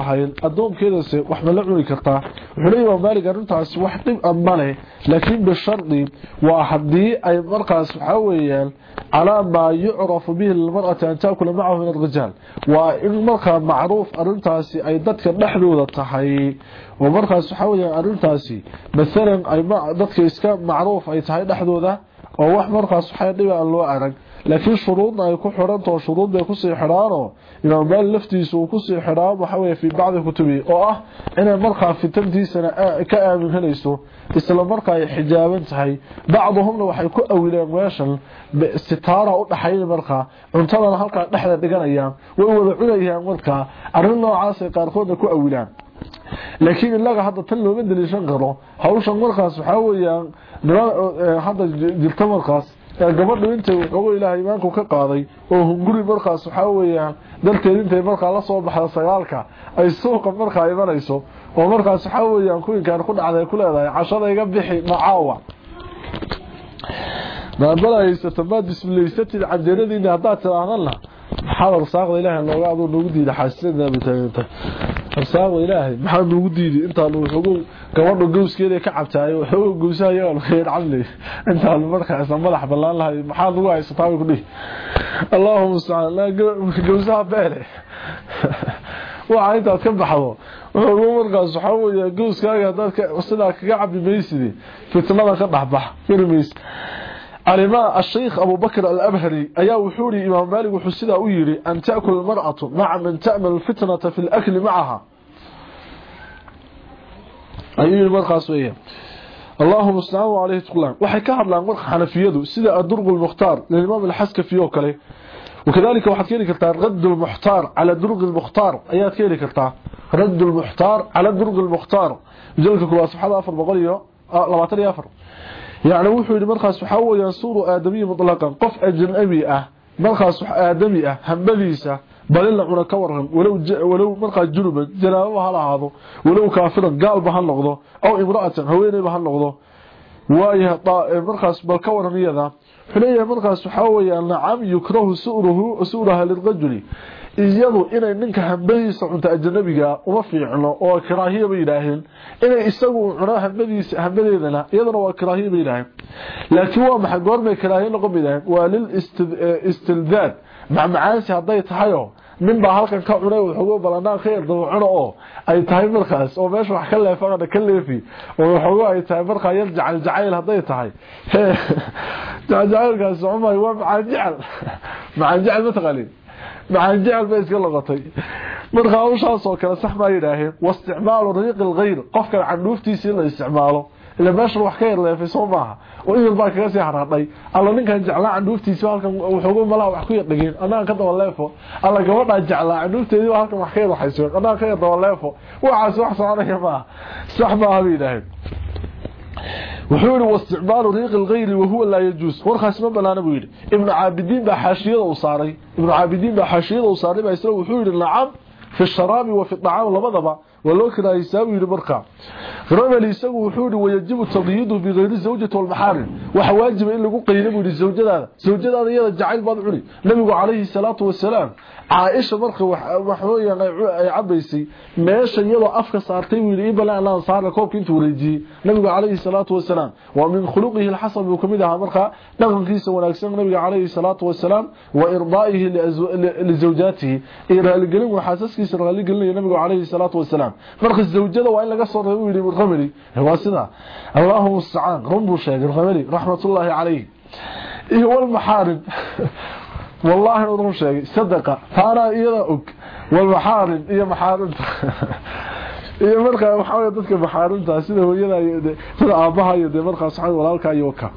ahayn adoonkeedase wax ma la cuni kartaa wuxuu leeyahay maalig arrintaas wax dhib ah male laakiin bishardi waa haddii ay markaas waxa weeyaan calaa maa yucrafu bihi lilmar'ati an taakula macahu min alrijaal waa in markaa macruuf arrintaasi ay dadka dhexdooda tahay oo markaas waxa weeyaan arrintaasi maalan ay dadka iska macruuf ay tahay dhexdooda oo wax markaas waxa dhiba aan loo arag laakiin shuruudna ay ku xidhantaho shuruud bay kusii xidhaanoo imaam maali laftiisa uu kusii xidhaan waxa weye fii bacdi kutubi oo ah inay markaa fitantiisana ka aamin helayso isla markaa ay xijaaban tahay bacduhumna waxay ku awileen meeshan sitaara u dhaxayn markaa cuntadana halkaa dhexda dhiganayaan way wada cunayaan markaa arrin noocaasay qaarkoodna ku awilaan laakiin ilaga hadda tan looma daliishan karo hawshan markaas waxaa weyaan hadda jirta markaas gabadhu intay waxoogo ilaahay imaanku ka qaaday oo hunguri markaas waxaa weeyaan dalkeed intay markaa la soo baxda sagaalka ay suuqa markaa imanayso oo markaas waxaa weeyaan kuwinkaan ku dhacday ku leedahay cashada iga bixi macaawa maabala haysata maad bismilaysatid canjeeradiina haddaad tidaahdana maxaad arsaaqda ilaahay nooga aduu noogu diida bataaganta farsaawo ilaahay maxaa nuugu diiday intaanu xogow gabadhu gowskeeda ka cabtaayo xogow gowsahayo aan khayr camlay intaanu markaa isla madax ballaan lahay maxaa nugu haysataa ku dhig allahumma sa'al la gowsaha beere. Waxa intaad ka baxdo wuxuu markaas waxa weeye gowskaaga hadaad sidaa kaga cabi maysid fitnada ka dhaxbax firmis arrimaha asheikh abubakr alabhari ayaa wuxuu yidhi imaam maalig wuxuu sidaa u yidhi an taakul mar'atu maca man ta'manu lfitnata fi lakli أيها المرخص وإيه اللهم استعانوا عليه تقلان وحي كهر لأن مرخ حنفيده سيدا الدرق المختار للإمام الحسك في يوكله وكذلك المحتار على درق المختار أيها كيني كرتا رد المحتار على درق المختار جلك كل سبحانه أفر بقوليه لما تري أفر يعني wuxuu yiri markaas waxa weeyaan suuru aadamiye mutlaqan qof ajnabi ah markaas aadami ah hambadiisa bal la cuna ka waran walow walow markaas junuba janaabo ha lahaado walow kaafiran gaalba ha noqdo aw imra'atan haweeneyba ha noqdo waayaha markaas bal ka waran iyada xuleeyahay markaas waxa weeyaan nacam yukrahu suruhu suuraha lirajuli iyadu inay ninka hambadiisa cunta ajnabiga uma fiicno oo karaahiya bay yidhaaheen inay isagu cuno hambadiisa hambadeedana iyadana waa karaahiya bay yidhaaheen laakiin waa maxay goormay karaahiya noqon bay yidhaaheen waa lil istildaad macmacaansi hadday tahayoo nin baa halkan ka cunay waxoogo balanaan ka yardaba cuno oo ay tahay markaas oo meesha wax ka leefaqana ka leefi oo waxoogo ay tahay markaa yar jacayl jacayl hadday tahay jacaylkaas cumay waa macaan jecel macaan jecel ma taqaaniin macaan jecel bay iska laqatay marka hawshaas oo kale sax ma yidhaaheen wasticmaalu riiqi lgayr qofkan candhuuftiisa in la isticmaalo ila meeshan wax ka yarleefay soo maaha oo idil baa kaga sii harhadhay alla ninkan jeclaa candhuuftiisa halkan wuxuugu malaha wax ku yardhigeen annaga ka daba leefo alla gabadhaa jeclaa candhuufteedii halkan wax ka yar waxayso annaga ka yar daba leefo waxaas wax soconaya maaha sax maaha bay yidhaaheen wuxuu yiri wasticmaalu riiq al-ghayr wa huwa la yajuz warkaas ma banaana buu yiri ibn aabidin ba xashiyada u saaray ibn aabidin ba xashiyada u saaray baa isla wuxuu yiri nacam fi sharaab wa fi ta'am labadaba waloo kira hisaab yiri marka ramli isagu wuxuu yiri wajibu taqyiidu bi ghayri zawjati wal maharim waxa waajib in lagu qaydo buu zawjadaada zawjadaada iyada jacayl baad cuni nabigu calayhi salaatu wasalaam caaisha markii wax weeyaan ay cabaysay meesha iyadoo afka saartay wiil ibala la saar koobka intuu wareejiyay nabigu calayhi salaatu wasalaam wa min khuluqihi alhasan uu kamid ahaa marka dhaqankiisa wanaagsan nabiga calayhi salaatu wasalaam wa irdaa'ihi li zawjatihi iraali galin الخمري هو سدا الله مستعان قنبو شيخ الخمري رحمه الله عليه إيه هو المحارب والله انو شيخ صدقه فانا ايده اوك والمحارب هي إيه محارب iyo marka waxa dadka maxaarimta sida hooyada iyo sida aabaha iyo marka saxan walaalka iyo ka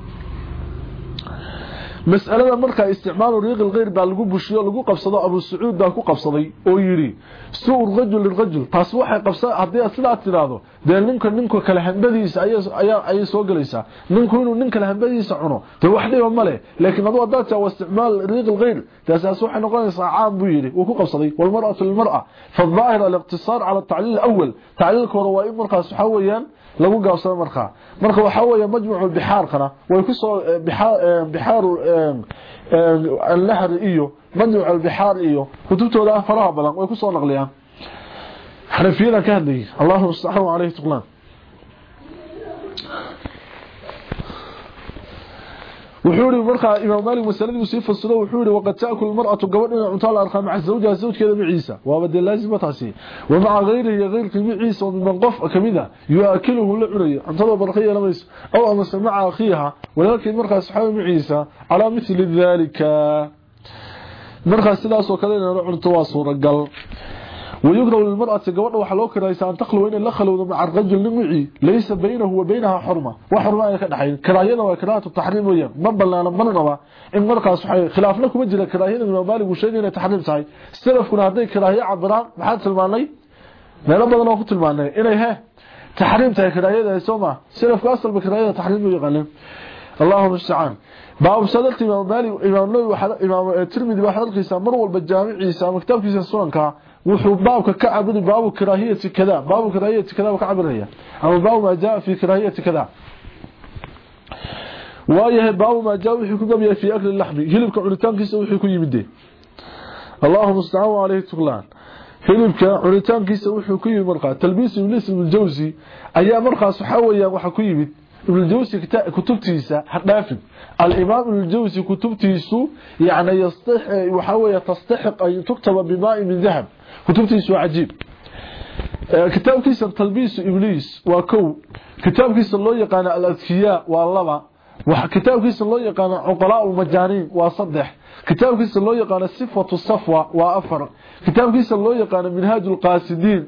مساله مركه استعمال الريق الغير با لغو بوشيو لغو قبصدو ابو سعود دا كو قبصدي أو يري سو رجل للرجل تاس وحي قبصا حدي اسلا تيرادو دين نينكو نينكو كلا حمبديس اي اي اي سو غليسا نينكو نو نين كلا حمبديس عنو تي وحدي أو مله لكن ادو اداتا واستعمال الريق الغير تاساس وحي نقن ساعات بو يري وكو قبصدي والمراه للمراه فالظاهر الاقتصار على التعليل الأول تعليل كرو واي مركه lagu gaabsado markaa marka waxa weeye majmuucu bixaarkana way ku soo bixaar al-lahr iyo majmuucu al-bixaar iyo kutubtooda faraha badan way ku soo naqliyaan. Xarafiyada ka hadlay. Allahu subhanahu wa ta'ala وحوري مرخا إمام مالك مسلمي يوسف الصلو وحوري وقد تأكل المرأة قبل أن تطال ارخا مع زوجها زوج كده بعيسى وابد لازم تاسي ومع غيره يغير في عيسى من قف كميده ياكله لعريه انتو برخية لميس أو ام سمع أخيها. ولكن مرخا أصحاب عيسى على مثل ذلك. مرخا سلاسو كده ان رعته واسو رجل. ويكره للمرأة قبل وحلو كرايسا أن تخلو إن لخلو مع الرجل نمعي ليس بينه وبينها حرمة. وحرمة كدحين كراهية وكراهة التحريم ويا ما بلنا من ربا إن مرقى صحيح خلاف لكم أجل كراهية من مبالغ وشيء إن تحريم صحيح. السلف كنا هذه كراهية عبران محاد سلماني ما ربنا لو كنت الماني إنه ها. تحريم تاي كراهية سوما سلف أصل بكراهية تحريم ويغنم اللهم المستعان. باب سدلت إمام مالك إمام نووي إمام الترمذي waxa halkiisa mar walba jaamiciisa maktabkiisa sunanka wuxuu baabka ka cabiri baabu karaahiyati kada baabu karaahiyati kada ka cabiraya ama baabu ma jaa fi karaahiyati kada waayahay baabu ma jaa wuxuu ku gabiyaa fi akli lahmi hilibka cunitaankiisa wuxuu ku yimid Allahumma sta'an alayhi tuqlan hilibka cunitaankiisa wuxuu ku yimid marqa talbiis iblis ibn jawzi ayaa markaas waxa weeyaan waxa ku yimid الجوزي كتبتيسا حدافن الإمام ابن الجوزي كتبتيسو يعني يستحق وحاول تستحق أن تكتب بماء من ذهب كتبتيسو عجيب. كتاب كيسا تلبيس إبليس وكو. كتاب كيسا الله يقان الأذكياء والله. وكتاب كيسا الله يقان عقلاء المجانين وصدح. كتاب كيسا الله يقان صفة الصفوة وأفر. كتاب كيسا الله يقان منهاج القاسدين.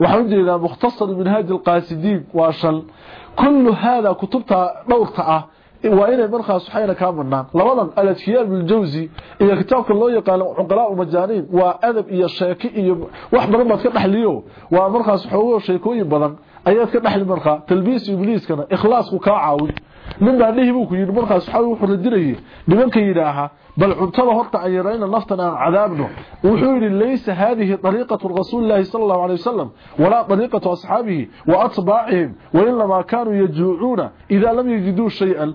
وحمد إلى مختصر منهاج القاسدين وأشل. كل هذا كتبتها labadan وإنه مرخى صحيحنا كامنا لولاً الاتيال بالجوزي إذا كتابك الله يقال عقلاء مجانين وأذب إيا الشيكي واحد من تكتح ليه ومرخى صحيحة وشيكوين بضن أيها تكتح لي مرخى تلبيس إبليس كان إخلاص وكاعاوي. Min baa dhihi buu ku yiri markaas waxa uu xurajinayay nimanka yiraaha bal cuntada horta ay yarayna naftana aan cadaabno wuxuu yiri laysa hadhihi tariiqatu rasuulillahi sallallahu alayhi wasallam wala tariiqatu ashabihi wa atba'ihim wa inma kanu yaj'una idha lam yajidu shay'an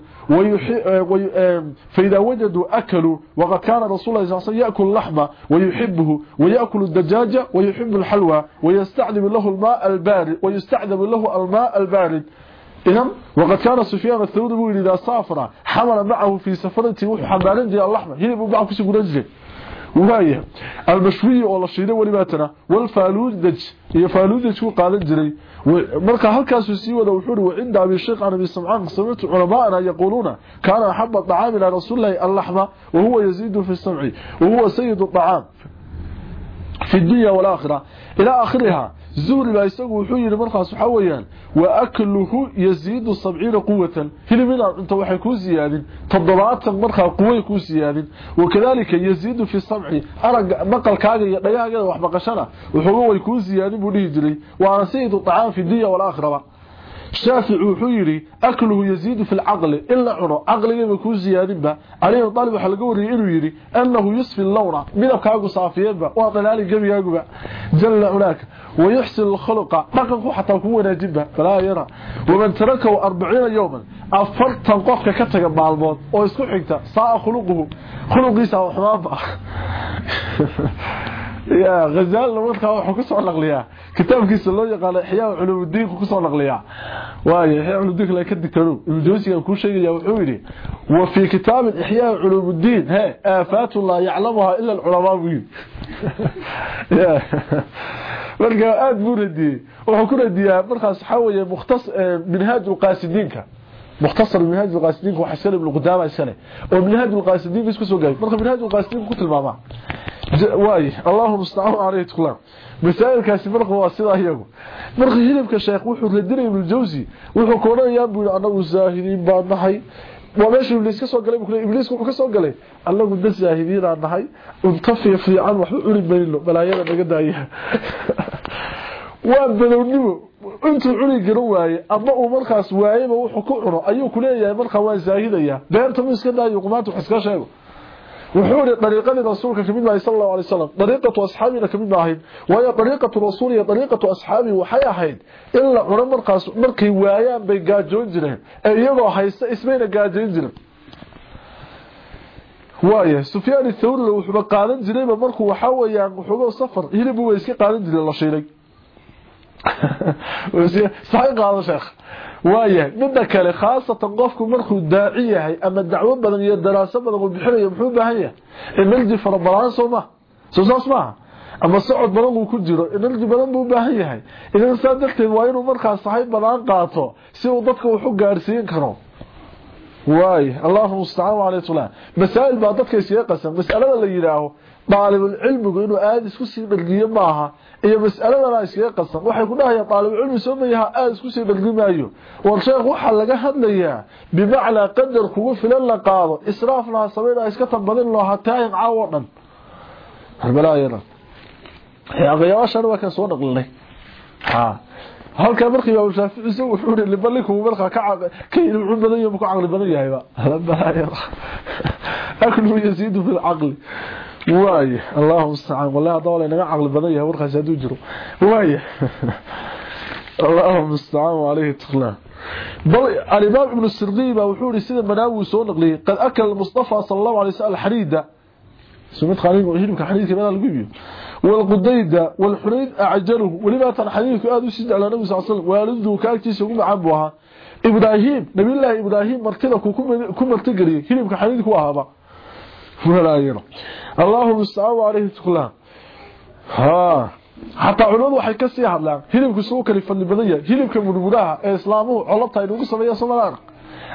أكلوا وقد كان رسول الله صلى الله عليه وسلم يأكل اللحمة ويحبه ويأكل الدجاجة ويحب الحلوى ويستعذب له الماء البارد ويستعذب له الماء البارد إنم وقد كان سفيان الثوري بوي لذا صافرة حمل معه في سفرته وحبالين ديال اللحمة. هنا يبقى في سيقول أجلي وهاي المشوية والشيدة ولماتنا والفالودج هي فالودج وقال أجلي ومالك هل كان سيسي ولو وعند أبي الشيخ عن أبي السمعان قصبت علمائنا يقولون كان أحب الطعام إلى رسول الله اللحمة وهو يزيد في السمع وهو سيد الطعام في الدنيا والآخرة. إلى آخرها zuuri baa isagu wuxuu yiri markaas waxa weeyaan wa akluhu yazidu 70 quwwatan hilibina inta waxay ku ziyaadin 70 markaa quway ku ziyaadin wakadalika yazidu fi sam'i arag maqalkaaga iyo dhagaaga wax baqashana wuxuu way ku ziyaadin buu dhihi jiray waana sayyidu ta'am fi dunya wal شافع وحيري أكله يزيد في العقل إلا عرى عقله ما يكون زيادة عليه طالب حلقوري إنه يري أنه يصفي اللورا من أبكاءه صافية وطلالي قبي أقبع جل هناك ويحسن الخلق ما حتى كونه جبه فلا يرى ومن تركه أربعين يوما أفرد تنقوحك كتك بالموت ويسكو حكتا ساء خلقه خلقي يساء وحبابه يا غزال وانت وحو الاغلياء كتاب كتابك سلو يقال إحياء علوم الدين كسو الاغلياء واي إحياء علوم الدين لا كدكرو الدوسي كان كوشي وفي كتاب إحياء علوم الدين ها آفات لا يعلمها إلا العلماء. يا. ولقى آد بوردي وحو كرديا مرخص حوي مختص آه، منهاج القاسدين مختصر من منهاج القاسدين وحسن بن قدامة السنة. ومنهاج القاسدين بس كسو قال منهاج القاسدين قلت الماما sida iyagu marka hilibka sheekh wuxuu la diray ibn jawzi wuxuu koonayaa buu anagu zaahidiin baan nahay waa meeshii iblis ka soo galay buu iblis wuxuu ka soo galay anagu dad zaahidiin aan nahay unta fi fiican wax u mayno balaayada naga daaya waa badownimo intuu cuni garan waaye ama uu markaas waayeba wuxuu ku cuno ayuu ku leeyahay markaa waa zaahidaya beerta mu iska daayo qumaanta wax iska sheego وحوري طريقة لرسولك كبيد الله صلى الله عليه وسلم. طريقة أصحابي كبيد الله. وهي طريقة رسولي طريقة أصحابي وحي اهد إلا قرن مرقاس مركي وايان بي غاجوين جيرين ايغو هيسا اسمين غاجوين جيرين واي سفيان الثور لو خبا قادن جيرين مركو وحا ويان خوغو سفر يلي بو ويسكي قادن جيرين لا شيلك وسي صاي قادن شيخ. Waayahay midda kale khaasatan qofku markuu daaci yahay ama dacwo badan iyo daraaso badan uu bixinayo muxuu baahan yahay energy fara badan soo saas ma ama socod badan uu ku jiro energy badan buu baahan yahay idan saa darteed waa inuu markaas sahay badan qaato si uu dadka wax u gaarsiin karo waay allahumma musta'an wa alayhi salam masaa'il baa dadka iskaga qasan mas'alada la yiraaho daalibulcilmigu inuu aada isku sii dhargiyo maaha iyo mas'aladana iskaga qasan. Waxay ku dhahayaan daalibulcilmi soo mayaha aada isku sii dhargi maayo war sheekh waxaa laga hadlayaa bimacnaa qadar kugu filan la qaado israafna ha samayna iska tanbadin loo hataahin caawo dhan. Harbalaayadan aqyaabashan waa kan soo dhaqlinay halkaa markii imaam shaafici isagu wuxuu ri libalinku markaa ka kayin wuxuu badan yahay muku caqli badan yahayba aklu yasiidu fil caqli. واي الله المستعان والله هذول أنا عقل بدن يا ورخا سادو جرو واي الله المستعان عليه تخلا بل الامام ابن السرديبه وحوري سيده مناوي سو نقلي قد اكل المصطفى صلى الله عليه وسلم الحريده سميت خليل وجيد من حديث بدل القبي والقديد والحريد اعجله ولما تنحيك ادو سيد على النبي صلى الله عليه وسلم والدو كالتيس ugu macbuha إبراهيم نبي الله إبراهيم martida ku ku marti gariy hilibka xariidku ahaaba. funaanayno allahumma ista'awu alayhi tukla ha. Hatta culimadu waxay ka sii hadlaan hilibku soo kala fadli badan hilibka mudmudaha ee islaamuhu colabta ay ugu sameeyeen Soomaaliya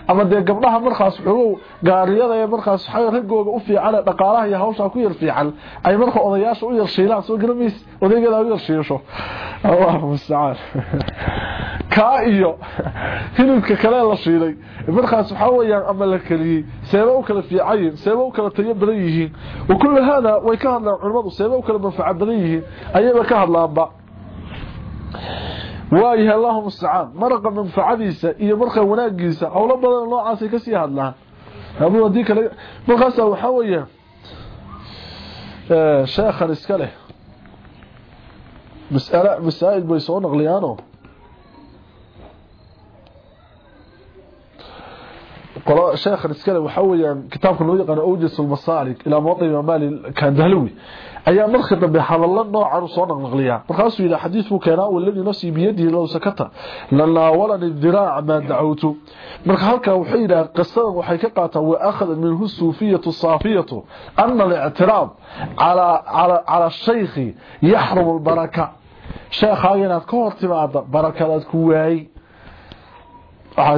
ama de gabdhaha markaas xogow gaariyada ee markaas ragooga u fiican dhaqaalaha iyo hawsha ku yar fiican ay marka odayaasha u yar shiilaan soo galamis odaygeeda u yar shiisho Allahu musta'an ka iyo hilibka kale la shiilay markaas waxa weeyaan ama la kaliyay seebo u kala fiican seebo u kala tayo badan yihiin kullu hada way ka hadlaan culimadu seebo u kala manfaca badan yihiin ayaba ka hadlaanba waayahay allahuma mustacaan maraqa manfacadiisa iyo markaa wanaagiisa howlo badan noocaasay kasii hadlaan aduu hadii kale markaasa waxaa weeya sheekhan iska leh masala masaa'il bay soo naqliyaano qolo sheekhan iska leh waxaa weeyaan kitaabka loo yaqaano awjas almasaalig ilaa mawadi imaamaali kandahlowi ايا مرخ دبي حال الله نو عرسو نقليا فخاص إلى حديث وكانا والذي نفسي بيده لو سكت لنا ولا الذراع ما دعوته مرخ هلكا وحي إلى قصه وحي كقاتا واخذ من الصوفيه الصافيه ان الاعتراض على على على الشيخ يحرم البركه شيخ عينات كورتي بعد بركه لا تكوي هاي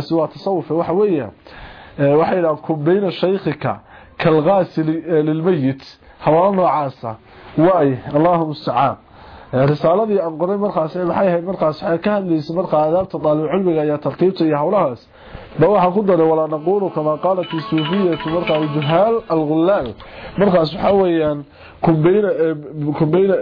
سوى تصوف وحويه وحي إلى كبين شيخك كالغاسل للميت حوالنا عاصه allahu mustacaan risaaladii aan qoray markaas maxay ahayd markaas waxay ka hadlaysay markaa adaabta daalib cilmiga ayaa tartiibta iyo howlahaas ba waxaan ku daray walaa naquulu kamaa qaalat isuufiyatu markaa juhaal algullaal markaas waxaa weeyaan kumbayna kumbayna